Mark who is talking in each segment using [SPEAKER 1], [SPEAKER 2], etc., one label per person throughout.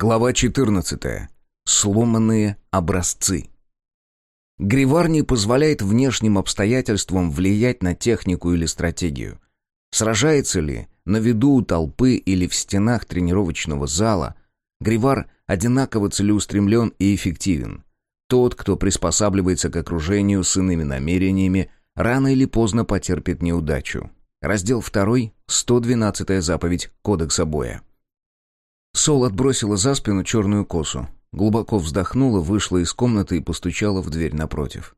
[SPEAKER 1] Глава 14. Сломанные образцы. Гривар не позволяет внешним обстоятельствам влиять на технику или стратегию. Сражается ли на виду у толпы или в стенах тренировочного зала, Гривар одинаково целеустремлен и эффективен. Тот, кто приспосабливается к окружению с иными намерениями, рано или поздно потерпит неудачу. Раздел 2, 112 заповедь Кодекса боя. Сол отбросила за спину черную косу, глубоко вздохнула, вышла из комнаты и постучала в дверь напротив.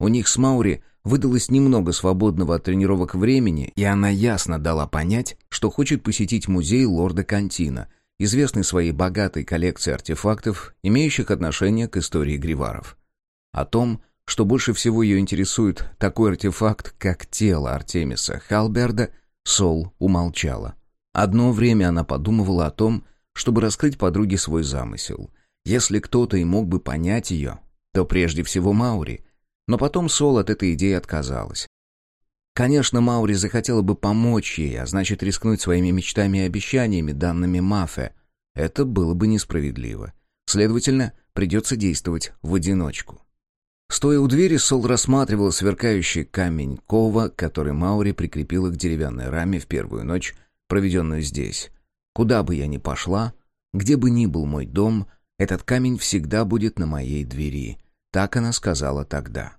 [SPEAKER 1] У них с Маури выдалось немного свободного от тренировок времени, и она ясно дала понять, что хочет посетить музей лорда Кантина, известный своей богатой коллекцией артефактов, имеющих отношение к истории гриваров. О том, что больше всего ее интересует такой артефакт, как тело Артемиса Халберда, Сол умолчала. Одно время она подумывала о том, чтобы раскрыть подруге свой замысел. Если кто-то и мог бы понять ее, то прежде всего Маури. Но потом Сол от этой идеи отказалась. Конечно, Маури захотела бы помочь ей, а значит рискнуть своими мечтами и обещаниями, данными Мафе. Это было бы несправедливо. Следовательно, придется действовать в одиночку. Стоя у двери, Сол рассматривал сверкающий камень кова, который Маури прикрепила к деревянной раме в первую ночь, проведенную здесь. Куда бы я ни пошла, где бы ни был мой дом, этот камень всегда будет на моей двери. Так она сказала тогда.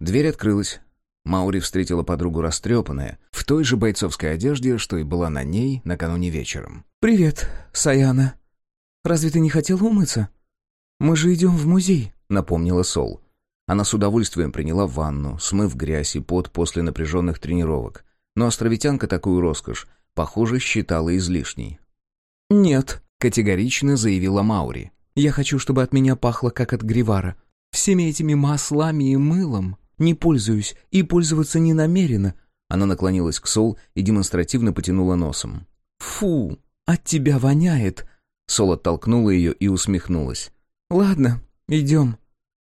[SPEAKER 1] Дверь открылась. Маури встретила подругу растрепанная, в той же бойцовской одежде, что и была на ней накануне вечером.
[SPEAKER 2] «Привет, Саяна. Разве ты не хотела умыться? Мы же идем в музей», — напомнила Сол.
[SPEAKER 1] Она с удовольствием приняла ванну, смыв грязь и пот после напряженных тренировок. Но островитянка такую роскошь похоже, считала излишней.
[SPEAKER 2] «Нет», — категорично заявила Маури. «Я хочу, чтобы от меня пахло, как от Гривара. Всеми этими маслами и мылом не пользуюсь и пользоваться не намерена».
[SPEAKER 1] Она наклонилась к Сол и демонстративно потянула носом.
[SPEAKER 2] «Фу, от тебя воняет!»
[SPEAKER 1] Сол оттолкнула ее и усмехнулась.
[SPEAKER 2] «Ладно, идем.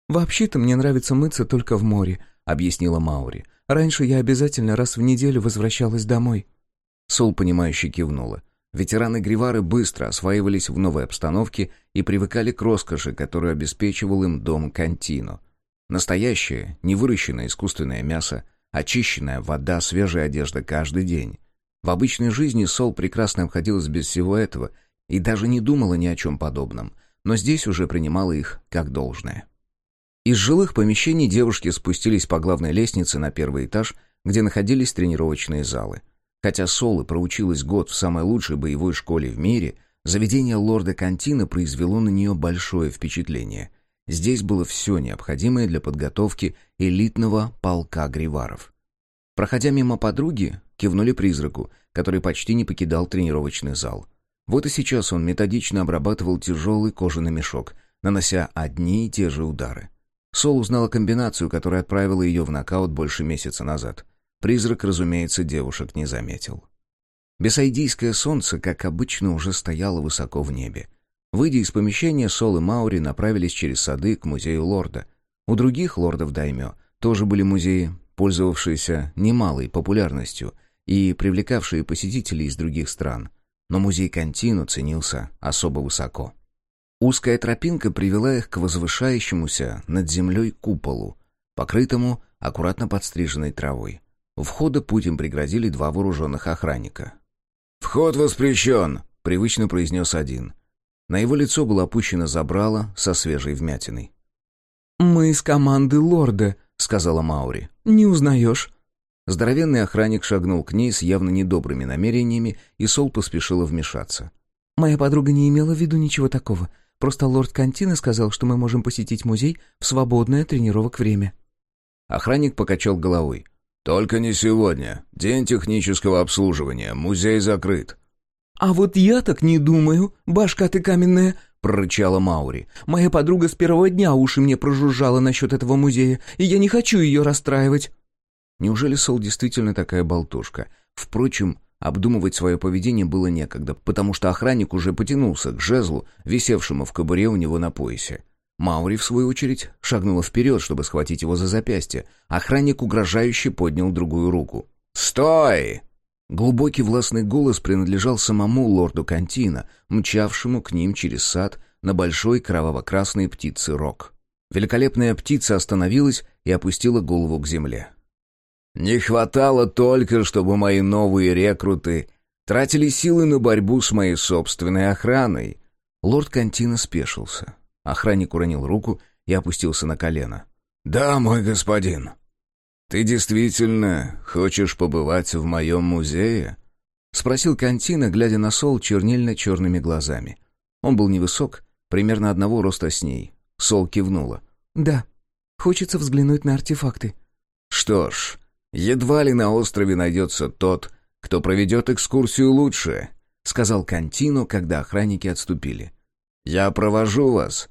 [SPEAKER 2] Вообще-то мне нравится мыться только в море», — объяснила Маури. «Раньше я обязательно раз в неделю возвращалась домой».
[SPEAKER 1] Сол, понимающе кивнула. Ветераны Гривары быстро осваивались в новой обстановке и привыкали к роскоши, которую обеспечивал им дом Кантино. Настоящее, невыращенное искусственное мясо, очищенная вода, свежая одежда каждый день. В обычной жизни Сол прекрасно обходилась без всего этого и даже не думала ни о чем подобном, но здесь уже принимала их как должное. Из жилых помещений девушки спустились по главной лестнице на первый этаж, где находились тренировочные залы. Хотя Соло проучилась год в самой лучшей боевой школе в мире, заведение лорда Кантина произвело на нее большое впечатление. Здесь было все необходимое для подготовки элитного полка гриваров. Проходя мимо подруги, кивнули призраку, который почти не покидал тренировочный зал. Вот и сейчас он методично обрабатывал тяжелый кожаный мешок, нанося одни и те же удары. Сол узнала комбинацию, которая отправила ее в нокаут больше месяца назад. Призрак, разумеется, девушек не заметил. Бесайдийское солнце, как обычно, уже стояло высоко в небе. Выйдя из помещения, Сол и Маури направились через сады к музею лорда. У других лордов Даймё тоже были музеи, пользовавшиеся немалой популярностью и привлекавшие посетителей из других стран. Но музей Кантину ценился особо высоко. Узкая тропинка привела их к возвышающемуся над землей куполу, покрытому аккуратно подстриженной травой. У входа путь им преградили два вооруженных охранника.
[SPEAKER 3] «Вход воспрещен», —
[SPEAKER 1] привычно произнес один. На его лицо было опущено забрало со свежей вмятиной.
[SPEAKER 2] «Мы из команды лорда», — сказала Маури. «Не узнаешь?»
[SPEAKER 1] Здоровенный охранник шагнул к ней с явно недобрыми намерениями, и Сол поспешила вмешаться.
[SPEAKER 2] «Моя подруга не имела в виду ничего такого. Просто лорд Кантина сказал, что мы можем посетить музей в свободное тренировок время».
[SPEAKER 1] Охранник покачал головой.
[SPEAKER 3] «Только не сегодня. День технического обслуживания. Музей закрыт».
[SPEAKER 2] «А вот я так не думаю, башка ты каменная», — прорычала Маури. «Моя подруга с первого дня уши мне прожужжала насчет этого музея, и я не хочу ее расстраивать».
[SPEAKER 1] Неужели Сол действительно такая болтушка? Впрочем, обдумывать свое поведение было некогда, потому что охранник уже потянулся к жезлу, висевшему в кобуре у него на поясе. Маури, в свою очередь, шагнула вперед, чтобы схватить его за запястье. Охранник угрожающе поднял другую руку.
[SPEAKER 3] «Стой!»
[SPEAKER 1] Глубокий властный голос принадлежал самому лорду Кантина, мчавшему к ним через сад на большой кроваво-красной птице рог. Великолепная птица остановилась и опустила голову к земле. «Не хватало только, чтобы мои новые рекруты тратили силы на борьбу с моей собственной охраной». Лорд Кантина спешился. Охранник уронил руку и опустился на колено. «Да, мой господин», «Ты действительно хочешь побывать в моем музее?» — спросил Кантина, глядя на Сол чернильно-черными глазами. Он был невысок, примерно одного роста с ней. Сол кивнула.
[SPEAKER 2] «Да, хочется взглянуть на артефакты».
[SPEAKER 1] «Что ж, едва ли на острове найдется тот, кто проведет экскурсию лучше», — сказал Кантино, когда охранники отступили. «Я провожу вас».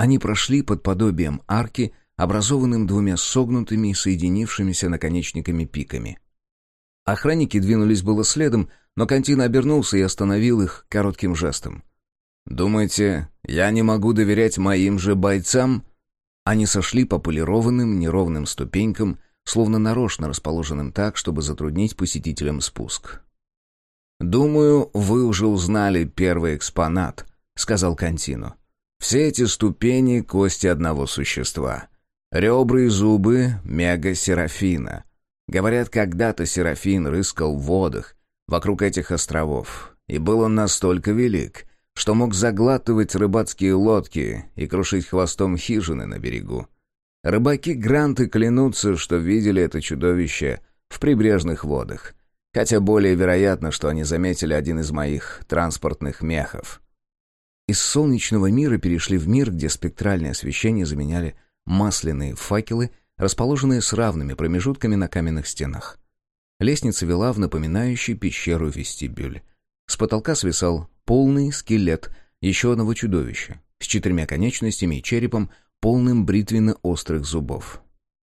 [SPEAKER 1] Они прошли под подобием арки, образованным двумя согнутыми и соединившимися наконечниками пиками. Охранники двинулись было следом, но Кантин обернулся и остановил их коротким жестом. «Думаете, я не могу доверять моим же бойцам?» Они сошли по полированным неровным ступенькам, словно нарочно расположенным так, чтобы затруднить посетителям спуск. «Думаю, вы уже узнали первый экспонат», — сказал Кантину. «Все эти ступени — кости одного существа. Ребра и зубы мега-серафина. Говорят, когда-то серафин рыскал в водах вокруг этих островов, и был он настолько велик, что мог заглатывать рыбацкие лодки и крушить хвостом хижины на берегу. Рыбаки-гранты клянутся, что видели это чудовище в прибрежных водах, хотя более вероятно, что они заметили один из моих транспортных мехов. Из солнечного мира перешли в мир, где спектральное освещение заменяли масляные факелы, расположенные с равными промежутками на каменных стенах. Лестница вела в напоминающий пещеру вестибюль. С потолка свисал полный скелет еще одного чудовища с четырьмя конечностями и черепом, полным бритвенно-острых зубов.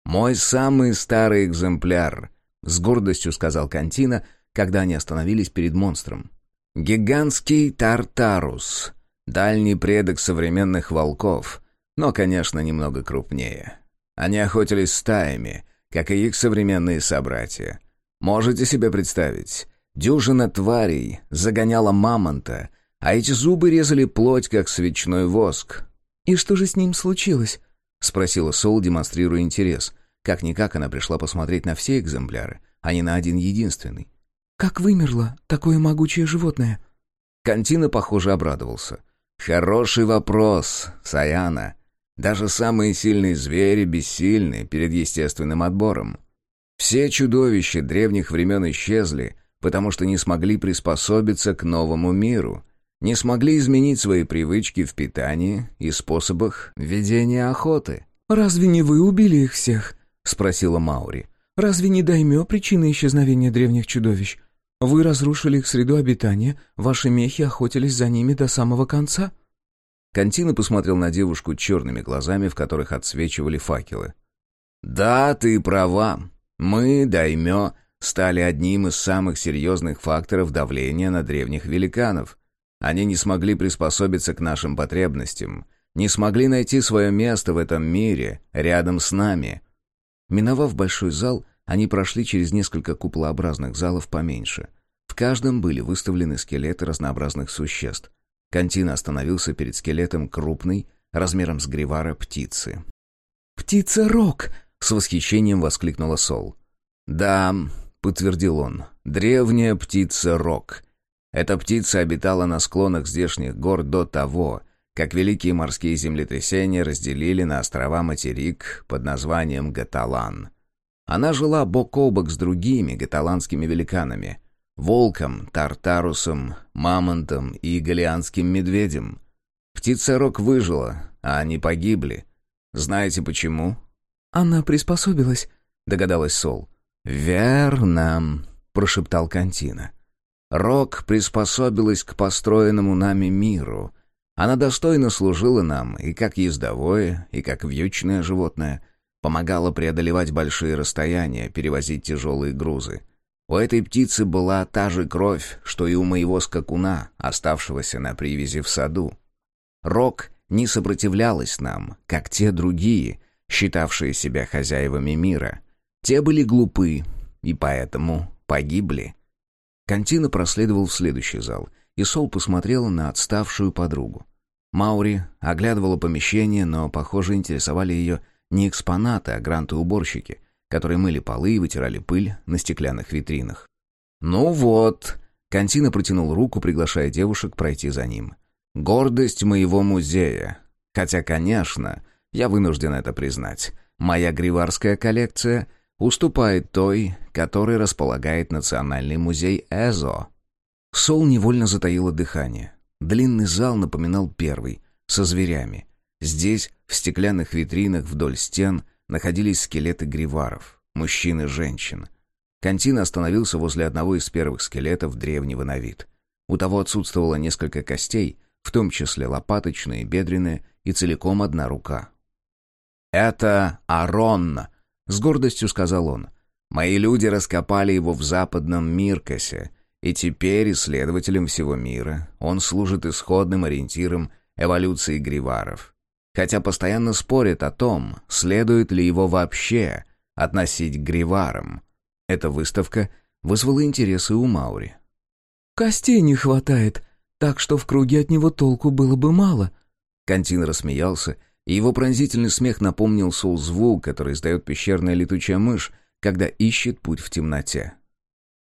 [SPEAKER 1] «Мой самый старый экземпляр», — с гордостью сказал Кантина, когда они остановились перед монстром. «Гигантский Тартарус, дальний предок современных волков, но, конечно, немного крупнее. Они охотились стаями, как и их современные собратья. Можете себе представить, дюжина тварей загоняла мамонта, а эти зубы резали плоть, как свечной воск.
[SPEAKER 2] «И что же с ним случилось?»
[SPEAKER 1] — спросила Сол, демонстрируя интерес. Как-никак она пришла посмотреть на все экземпляры, а не на один единственный.
[SPEAKER 2] «Как вымерло такое могучее животное?»
[SPEAKER 1] Кантина, похоже, обрадовался. «Хороший вопрос, Саяна. Даже самые сильные звери бессильны перед естественным отбором. Все чудовища древних времен исчезли, потому что не смогли приспособиться к новому миру, не смогли изменить свои привычки в питании и способах ведения охоты.
[SPEAKER 2] «Разве не вы убили их всех?» — спросила Маури. «Разве не даймё причина исчезновения древних чудовищ? Вы разрушили их среду обитания, ваши мехи охотились за ними до самого конца?»
[SPEAKER 1] Кантина посмотрел на девушку черными глазами, в которых отсвечивали факелы. «Да, ты права. Мы, Даймё, стали одним из самых серьезных факторов давления на древних великанов. Они не смогли приспособиться к нашим потребностям, не смогли найти свое место в этом мире, рядом с нами». Миновав большой зал, они прошли через несколько куполообразных залов поменьше. В каждом были выставлены скелеты разнообразных существ — Кантина остановился перед скелетом крупной, размером с гривара, птицы.
[SPEAKER 2] «Птица-рок!»
[SPEAKER 1] — с восхищением воскликнула Сол. «Да», — подтвердил он, — «древняя птица-рок. Эта птица обитала на склонах здешних гор до того, как великие морские землетрясения разделили на острова материк под названием Гаталан. Она жила бок о бок с другими гаталанскими великанами, волком, тартарусом, мамонтом и галианским медведем. Птица-рок выжила, а они погибли. Знаете почему?
[SPEAKER 2] «Она приспособилась», —
[SPEAKER 1] догадалась Сол. «Верно», — прошептал Кантина. «Рок приспособилась к построенному нами миру. Она достойно служила нам и как ездовое, и как вьючное животное. Помогала преодолевать большие расстояния, перевозить тяжелые грузы. У этой птицы была та же кровь, что и у моего скакуна, оставшегося на привязи в саду. Рок не сопротивлялась нам, как те другие, считавшие себя хозяевами мира. Те были глупы и поэтому погибли. Кантина проследовал в следующий зал, и Сол посмотрела на отставшую подругу. Маури оглядывала помещение, но, похоже, интересовали ее не экспонаты, а гранты-уборщики, которые мыли полы и вытирали пыль на стеклянных витринах. «Ну вот», — Кантина протянул руку, приглашая девушек пройти за ним. «Гордость моего музея. Хотя, конечно, я вынужден это признать. Моя гриварская коллекция уступает той, которой располагает Национальный музей Эзо». Сол невольно затаила дыхание. Длинный зал напоминал первый, со зверями. Здесь, в стеклянных витринах вдоль стен, находились скелеты гриваров, мужчин и женщин. Кантин остановился возле одного из первых скелетов древнего на вид. У того отсутствовало несколько костей, в том числе лопаточные, бедренные и целиком одна рука. «Это Арон», — с гордостью сказал он. «Мои люди раскопали его в западном Миркосе, и теперь исследователям всего мира он служит исходным ориентиром эволюции гриваров. Хотя постоянно спорят о том, следует ли его вообще относить к гриварам. Эта выставка вызвала интересы у Маури.
[SPEAKER 2] «Костей не хватает, так что в круге от него толку было бы мало».
[SPEAKER 1] Кантин рассмеялся, и его пронзительный смех напомнил Сол звук, который издает пещерная летучая мышь, когда ищет путь в темноте.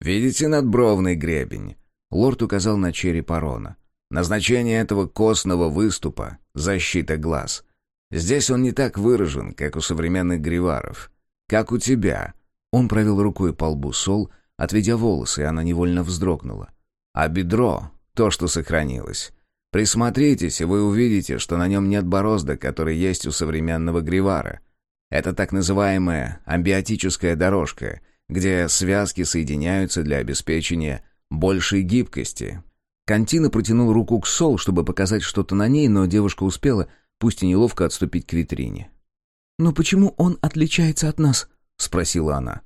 [SPEAKER 1] «Видите надбровный гребень?» Лорд указал на череп Арона. «Назначение этого костного выступа — защита глаз. Здесь он не так выражен, как у современных гриваров. Как у тебя». Он провел рукой по лбу Сол, отведя волосы, и она невольно вздрогнула. «А бедро — то, что сохранилось. Присмотритесь, и вы увидите, что на нем нет борозда, который есть у современного гривара. Это так называемая амбиотическая дорожка — где связки соединяются для обеспечения большей гибкости. Кантина протянул руку к Сол, чтобы показать что-то на ней, но девушка успела, пусть и неловко, отступить к витрине.
[SPEAKER 2] «Но почему он отличается от нас?» — спросила она.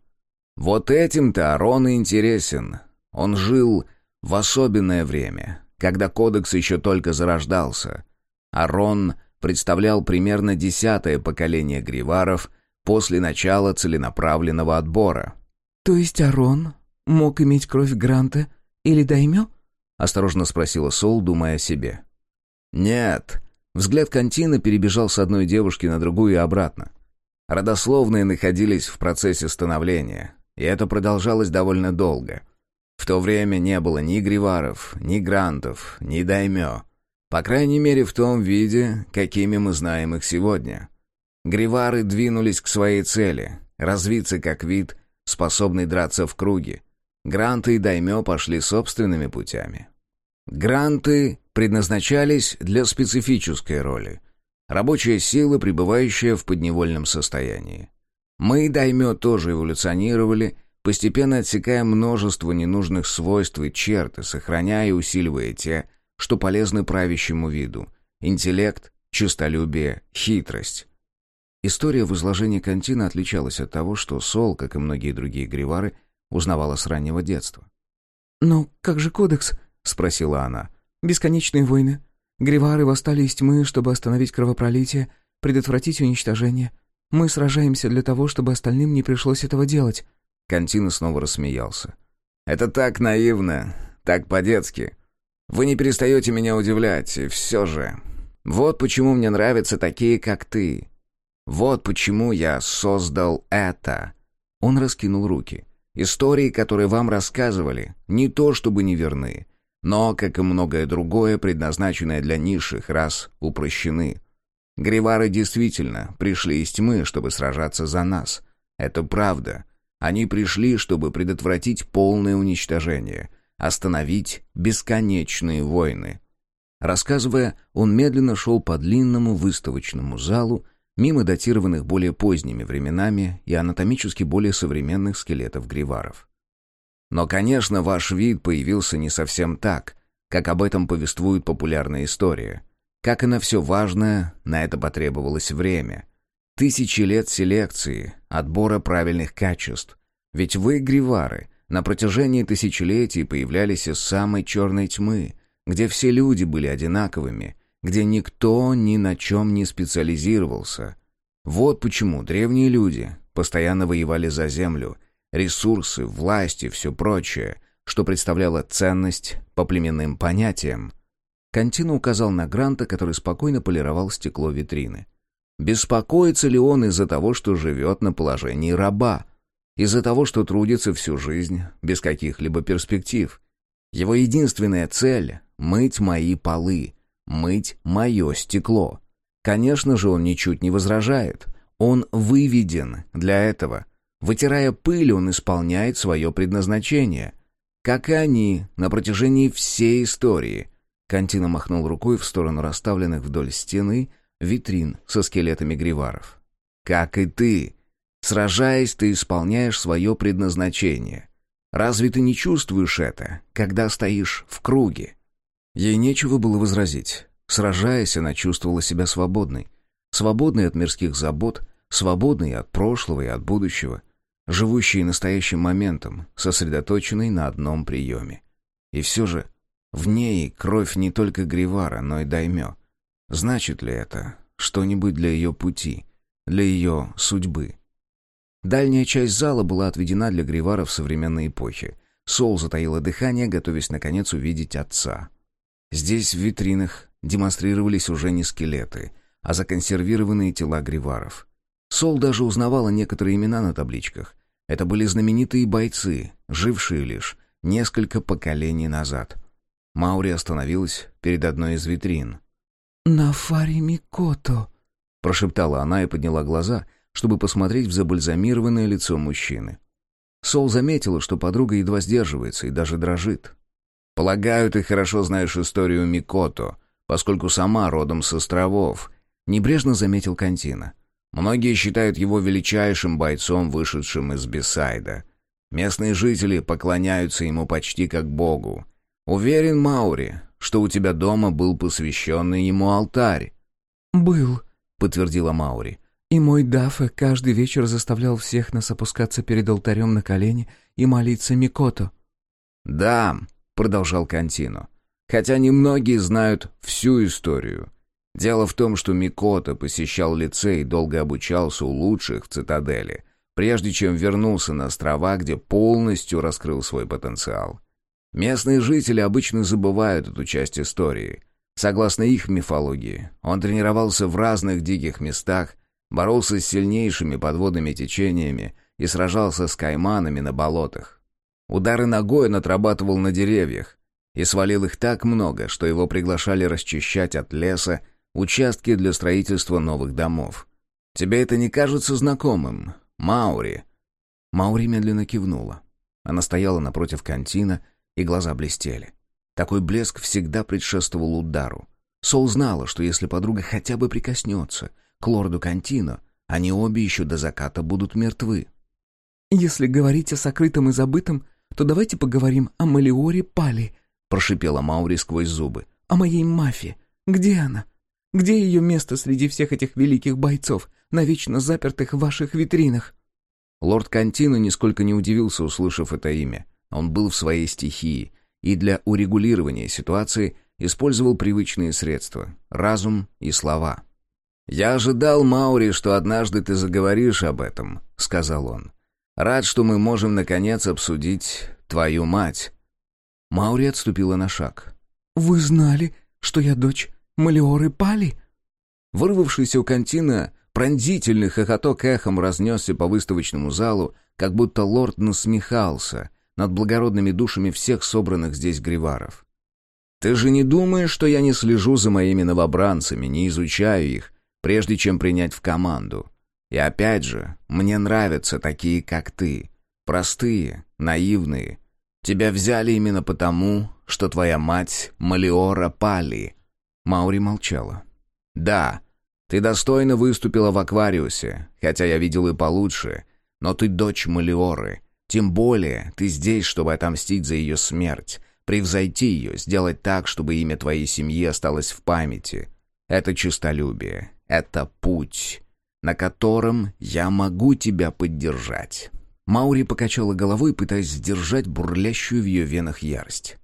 [SPEAKER 1] «Вот этим-то Арон и интересен. Он жил в особенное время, когда кодекс еще только зарождался. Арон представлял примерно десятое поколение гриваров после начала целенаправленного отбора.
[SPEAKER 2] «То есть Арон мог иметь кровь Гранта или Даймё?» — осторожно спросила Сол, думая о себе.
[SPEAKER 1] «Нет». Взгляд Кантина перебежал с одной девушки на другую и обратно. Родословные находились в процессе становления, и это продолжалось довольно долго. В то время не было ни гриваров, ни грантов, ни даймё. По крайней мере, в том виде, какими мы знаем их сегодня. Гривары двинулись к своей цели — развиться как вид способный драться в круге. Гранты и Даймё пошли собственными путями. Гранты предназначались для специфической роли. Рабочая сила, пребывающая в подневольном состоянии. Мы Даймё тоже эволюционировали, постепенно отсекая множество ненужных свойств и черт, и сохраняя и усиливая те, что полезны правящему виду. Интеллект, честолюбие, хитрость. История в изложении Кантина отличалась от того, что Сол, как и многие другие гривары, узнавала с раннего детства.
[SPEAKER 2] «Но как же кодекс?» — спросила она. «Бесконечные войны. Гривары восстали из тьмы, чтобы остановить кровопролитие, предотвратить уничтожение. Мы сражаемся для того, чтобы остальным не пришлось этого делать».
[SPEAKER 1] Кантина снова рассмеялся. «Это так наивно, так по-детски. Вы не перестаете меня удивлять, и все же. Вот почему мне нравятся такие, как ты. Вот почему я создал это. Он раскинул руки. Истории, которые вам рассказывали, не то чтобы не верны, но, как и многое другое, предназначенное для низших рас, упрощены. Гривары действительно пришли из тьмы, чтобы сражаться за нас. Это правда. Они пришли, чтобы предотвратить полное уничтожение, остановить бесконечные войны. Рассказывая, он медленно шел по длинному выставочному залу, мимо датированных более поздними временами и анатомически более современных скелетов гриваров. Но, конечно, ваш вид появился не совсем так, как об этом повествует популярная история. Как и на все важное, на это потребовалось время. Тысячи лет селекции, отбора правильных качеств. Ведь вы, гривары, на протяжении тысячелетий появлялись из самой черной тьмы, где все люди были одинаковыми, где никто ни на чем не специализировался. Вот почему древние люди постоянно воевали за землю, ресурсы, власть и все прочее, что представляло ценность по племенным понятиям. Кантина указал на Гранта, который спокойно полировал стекло витрины. Беспокоится ли он из-за того, что живет на положении раба? Из-за того, что трудится всю жизнь, без каких-либо перспектив? Его единственная цель — мыть мои полы, мыть мое стекло. Конечно же, он ничуть не возражает. Он выведен для этого. Вытирая пыль, он исполняет свое предназначение. Как и они на протяжении всей истории. Кантина махнул рукой в сторону расставленных вдоль стены витрин со скелетами гриваров. «Как и ты. Сражаясь, ты исполняешь свое предназначение. Разве ты не чувствуешь это, когда стоишь в круге?» Ей нечего было возразить. Сражаясь, она чувствовала себя свободной. Свободной от мирских забот, свободной от прошлого и от будущего, живущей настоящим моментом, сосредоточенной на одном приеме. И все же в ней кровь не только Гривара, но и Даймё. Значит ли это что-нибудь для ее пути, для ее судьбы? Дальняя часть зала была отведена для Гриваров современной эпохи. Сол затаила дыхание, готовясь наконец увидеть отца. Здесь в витринах демонстрировались уже не скелеты, а законсервированные тела гриваров. Сол даже узнавала некоторые имена на табличках. Это были знаменитые бойцы, жившие лишь несколько поколений назад. Маури остановилась перед одной из витрин.
[SPEAKER 2] «Нафари Микото», —
[SPEAKER 1] прошептала она и подняла глаза, чтобы посмотреть в забальзамированное лицо мужчины. Сол заметила, что подруга едва сдерживается и даже дрожит. «Полагаю, ты хорошо знаешь историю Микото», поскольку сама родом с островов», — небрежно заметил Кантина. «Многие считают его величайшим бойцом, вышедшим из Бесайда. Местные жители поклоняются ему почти как богу. Уверен, Маури, что у тебя дома был посвященный ему алтарь».
[SPEAKER 2] «Был», —
[SPEAKER 1] подтвердила Маури.
[SPEAKER 2] «И мой Дафа каждый вечер заставлял всех нас опускаться перед алтарем на колени и молиться Микото».
[SPEAKER 1] «Да», — продолжал Кантино, — Хотя немногие знают всю историю. Дело в том, что Микото посещал лицей и долго обучался у лучших в цитадели, прежде чем вернулся на острова, где полностью раскрыл свой потенциал. Местные жители обычно забывают эту часть истории. Согласно их мифологии, он тренировался в разных диких местах, боролся с сильнейшими подводными течениями и сражался с кайманами на болотах. Удары ногой он отрабатывал на деревьях, и свалил их так много, что его приглашали расчищать от леса участки для строительства новых домов. Тебе это не кажется знакомым, Маури?» Маури медленно кивнула. Она стояла напротив кантина, и глаза блестели. Такой блеск всегда предшествовал удару. Сол знала, что если подруга хотя бы прикоснется к лорду Кантино, они обе еще до заката будут мертвы.
[SPEAKER 2] «Если говорить о сокрытом и забытом, то давайте поговорим о Малиоре Пали», —
[SPEAKER 1] прошипела Маури сквозь зубы.
[SPEAKER 2] «О моей мафии. Где она? Где ее место среди всех этих великих бойцов, навечно запертых в ваших витринах?»
[SPEAKER 1] Лорд Кантино нисколько не удивился, услышав это имя. Он был в своей стихии и для урегулирования ситуации использовал привычные средства — разум и слова. «Я ожидал, Маури, что однажды ты заговоришь об этом», — сказал он. «Рад, что мы можем, наконец, обсудить твою мать». Маури отступила на шаг.
[SPEAKER 2] «Вы знали, что я дочь Малиоры Пали?»
[SPEAKER 1] Вырвавшийся у кантина пронзительный хохоток эхом разнесся по выставочному залу, как будто лорд насмехался над благородными душами всех собранных здесь гриваров. «Ты же не думаешь, что я не слежу за моими новобранцами, не изучаю их, прежде чем принять в команду? И опять же, мне нравятся такие, как ты, простые, наивные, Тебя взяли именно потому, что твоя мать Малиора Пали». Маури молчала. «Да, ты достойно выступила в Аквариусе, хотя я видел и получше, но ты дочь Малиоры. Тем более ты здесь, чтобы отомстить за ее смерть, превзойти ее, сделать так, чтобы имя твоей семьи осталось в памяти. Это честолюбие, это путь, на котором я могу тебя поддержать». Маури покачала головой, пытаясь сдержать бурлящую в ее венах ярость.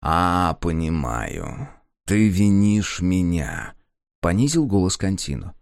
[SPEAKER 1] «А, понимаю. Ты винишь меня», — понизил голос Кантино.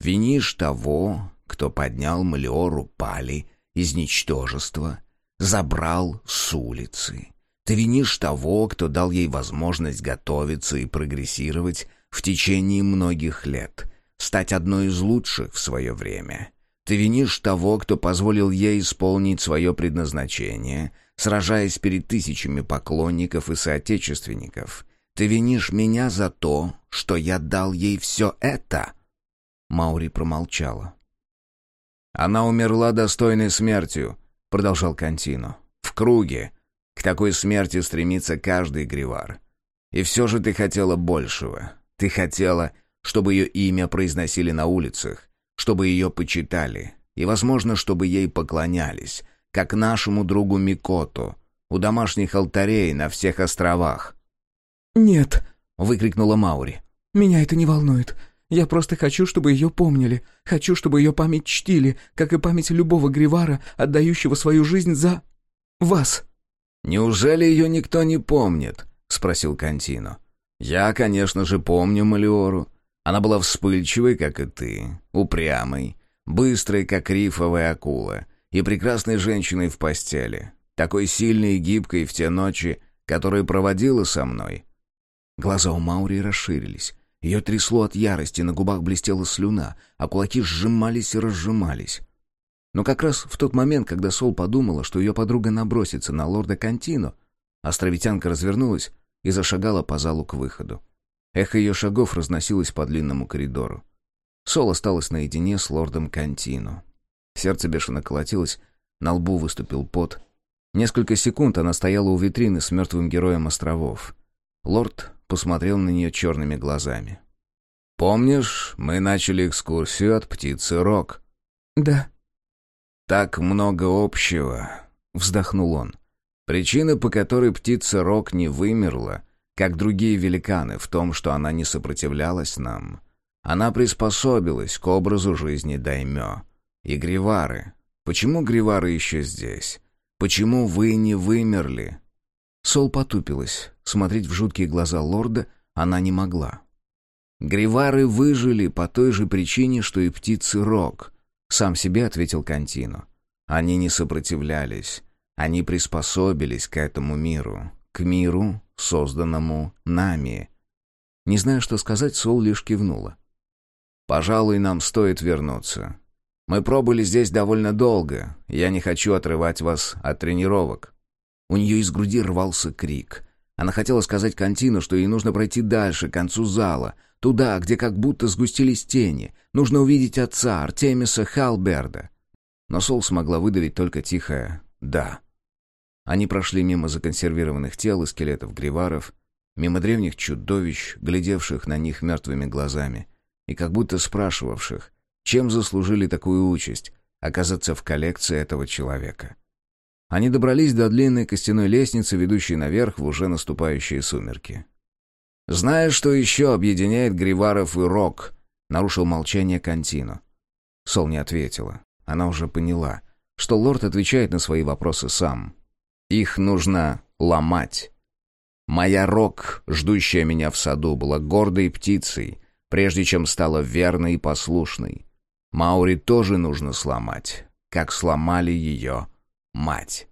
[SPEAKER 1] «Винишь того, кто поднял Малиору Пали из ничтожества, забрал с улицы. Ты винишь того, кто дал ей возможность готовиться и прогрессировать в течение многих лет, стать одной из лучших в свое время. Ты винишь того, кто позволил ей исполнить свое предназначение, сражаясь перед тысячами поклонников и соотечественников. Ты винишь меня за то, что я дал ей все это?» Маури промолчала. «Она умерла достойной смертью», — продолжал Кантино. «В круге. К такой смерти стремится каждый гривар. И все же ты хотела большего. Ты хотела, чтобы ее имя произносили на улицах, чтобы ее почитали, и, возможно, чтобы ей поклонялись, как нашему другу Микоту, у домашних алтарей на всех островах».
[SPEAKER 2] «Нет», —
[SPEAKER 1] выкрикнула Маури.
[SPEAKER 2] «Меня это не волнует. Я просто хочу, чтобы ее помнили. Хочу, чтобы ее память чтили, как и память любого гривара, отдающего свою жизнь за... вас».
[SPEAKER 1] «Неужели ее никто не помнит?» — спросил Кантино. «Я, конечно же, помню Малиору. Она была вспыльчивой, как и ты, упрямой, быстрой, как рифовая акула, и прекрасной женщиной в постели, такой сильной и гибкой в те ночи, которые проводила со мной». Глаза у Маури расширились. Ее трясло от ярости, на губах блестела слюна, а кулаки сжимались и разжимались. Но как раз в тот момент, когда Сол подумала, что ее подруга набросится на лорда Кантино, островитянка развернулась и зашагала по залу к выходу. Эхо ее шагов разносилось по длинному коридору. Сол осталась наедине с лордом Кантино. Сердце бешено колотилось, на лбу выступил пот. Несколько секунд она стояла у витрины с мертвым героем островов. Лорд посмотрел на нее черными глазами. «Помнишь, мы начали экскурсию от птицы Рок?»
[SPEAKER 2] «Да».
[SPEAKER 1] «Так много общего», — вздохнул он. «Причина, по которой птица Рок не вымерла, как другие великаны, в том, что она не сопротивлялась нам. Она приспособилась к образу жизни Даймё. И Гривары. Почему Гривары еще здесь? Почему вы не вымерли?» Сол потупилась. Смотреть в жуткие глаза лорда она не могла. «Гривары выжили по той же причине, что и птицы Рок», — сам себе ответил Кантино. «Они не сопротивлялись. Они приспособились к этому миру, к миру, созданному нами». Не зная, что сказать, Сол лишь кивнула. «Пожалуй, нам стоит вернуться. Мы пробыли здесь довольно долго. Я не хочу отрывать вас от тренировок». У нее из груди рвался крик. Она хотела сказать Кантину, что ей нужно пройти дальше, к концу зала, туда, где как будто сгустились тени. Нужно увидеть отца, Артемиса Халберда. Но Сол смогла выдавить только тихое «да». Они прошли мимо законсервированных тел и скелетов гриваров, мимо древних чудовищ, глядевших на них мертвыми глазами, и как будто спрашивавших, чем заслужили такую участь — оказаться в коллекции этого человека. Они добрались до длинной костяной лестницы, ведущей наверх в уже наступающие сумерки. «Знаешь, что еще объединяет Гриваров и Рок?» — нарушил молчание Кантино. Сол не ответила. Она уже поняла, что лорд отвечает на свои вопросы сам. «Их нужно ломать». Моя Рок, ждущая меня в саду, была гордой птицей, прежде чем стала верной и послушной. Маури тоже нужно сломать, как сломали ее мать.